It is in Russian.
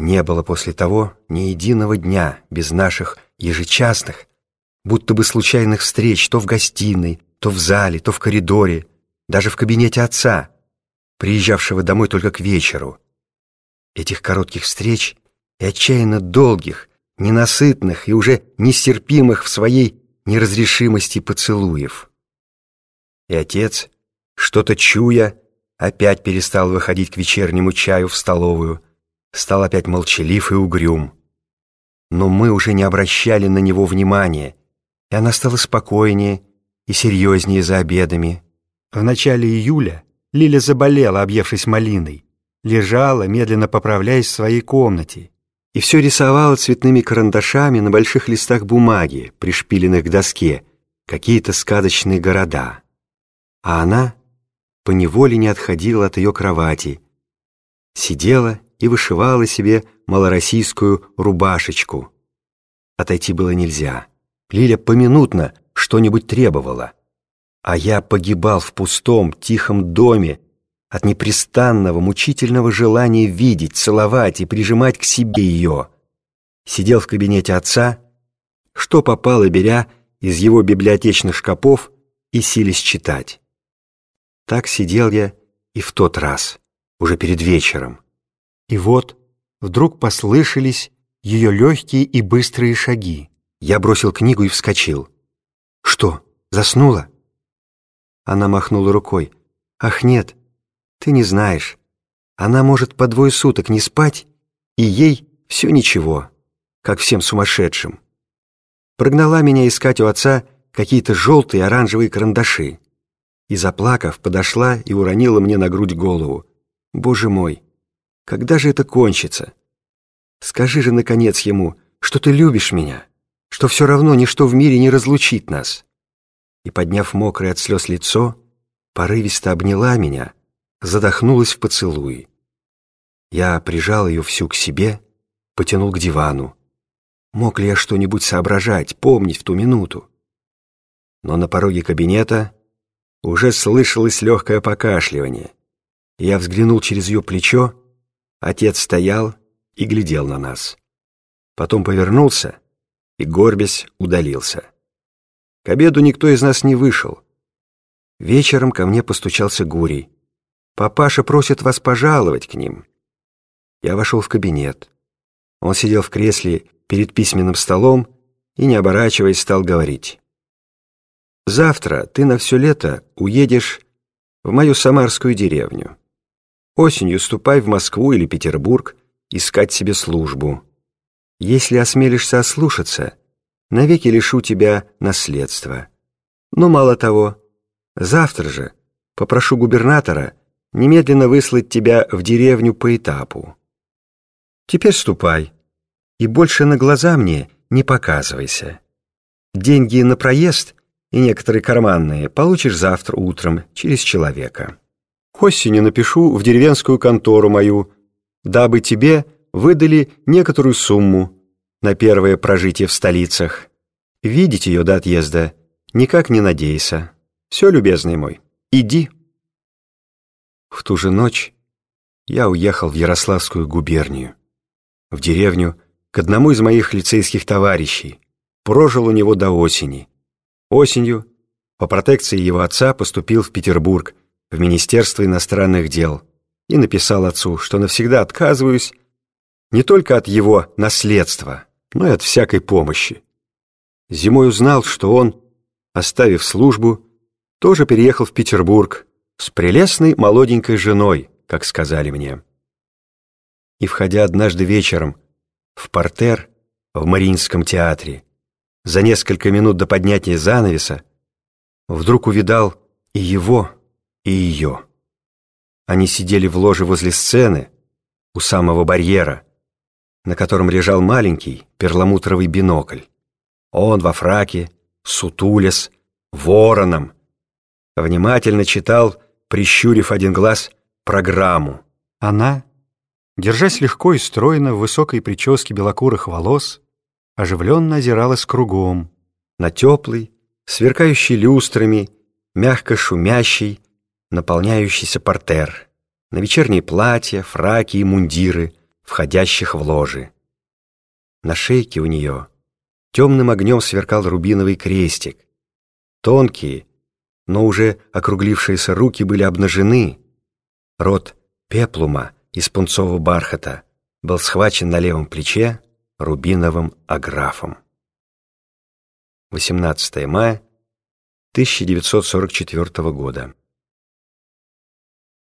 Не было после того ни единого дня без наших ежечасных, будто бы случайных встреч то в гостиной, то в зале, то в коридоре, даже в кабинете отца, приезжавшего домой только к вечеру. Этих коротких встреч и отчаянно долгих, ненасытных и уже нестерпимых в своей неразрешимости поцелуев. И отец, что-то чуя, опять перестал выходить к вечернему чаю в столовую, стал опять молчалив и угрюм. Но мы уже не обращали на него внимания, и она стала спокойнее и серьезнее за обедами. В начале июля Лиля заболела, объевшись малиной, лежала, медленно поправляясь в своей комнате, и все рисовала цветными карандашами на больших листах бумаги, пришпиленных к доске, какие-то сказочные города. А она поневоле не отходила от ее кровати, сидела и вышивала себе малороссийскую рубашечку. Отойти было нельзя. Лиля поминутно что-нибудь требовала. А я погибал в пустом, тихом доме от непрестанного, мучительного желания видеть, целовать и прижимать к себе ее. Сидел в кабинете отца, что попало, беря из его библиотечных шкапов и сились читать. Так сидел я и в тот раз, уже перед вечером. И вот вдруг послышались ее легкие и быстрые шаги. Я бросил книгу и вскочил. «Что, заснула?» Она махнула рукой. «Ах, нет, ты не знаешь. Она может по двое суток не спать, и ей все ничего, как всем сумасшедшим. Прогнала меня искать у отца какие-то желтые оранжевые карандаши. И, заплакав, подошла и уронила мне на грудь голову. Боже мой, когда же это кончится? Скажи же, наконец, ему, что ты любишь меня» что все равно ничто в мире не разлучит нас. И, подняв мокрое от слез лицо, порывисто обняла меня, задохнулась в поцелуи. Я прижал ее всю к себе, потянул к дивану. Мог ли я что-нибудь соображать, помнить в ту минуту? Но на пороге кабинета уже слышалось легкое покашливание. Я взглянул через ее плечо, отец стоял и глядел на нас. Потом повернулся и, горбясь, удалился. К обеду никто из нас не вышел. Вечером ко мне постучался Гурий. «Папаша просит вас пожаловать к ним». Я вошел в кабинет. Он сидел в кресле перед письменным столом и, не оборачиваясь, стал говорить. «Завтра ты на все лето уедешь в мою самарскую деревню. Осенью ступай в Москву или Петербург искать себе службу. Если осмелишься ослушаться, навеки лишу тебя наследства. Но мало того, завтра же попрошу губернатора немедленно выслать тебя в деревню по этапу. Теперь ступай, и больше на глаза мне не показывайся. Деньги на проезд и некоторые карманные получишь завтра утром через человека. Осени напишу в деревенскую контору мою, дабы тебе выдали некоторую сумму на первое прожитие в столицах. Видеть ее до отъезда никак не надейся. Все, любезный мой, иди. В ту же ночь я уехал в Ярославскую губернию, в деревню к одному из моих лицейских товарищей, прожил у него до осени. Осенью, по протекции его отца, поступил в Петербург, в Министерство иностранных дел, и написал отцу, что навсегда отказываюсь не только от его наследства, но и от всякой помощи. Зимой узнал, что он, оставив службу, тоже переехал в Петербург с прелестной молоденькой женой, как сказали мне. И, входя однажды вечером в портер в Мариинском театре, за несколько минут до поднятия занавеса, вдруг увидал и его, и ее. Они сидели в ложе возле сцены, у самого барьера, на котором лежал маленький перламутровый бинокль. Он во фраке, сутулес, вороном. Внимательно читал, прищурив один глаз, программу. Она, держась легко и стройно в высокой прическе белокурых волос, оживленно озиралась кругом, на теплый, сверкающий люстрами, мягко шумящий, наполняющийся портер, на вечерние платья, фраки и мундиры — входящих в ложи. На шейке у нее темным огнем сверкал рубиновый крестик. Тонкие, но уже округлившиеся руки были обнажены. Рот пеплума из пунцового бархата был схвачен на левом плече рубиновым аграфом. 18 мая 1944 года.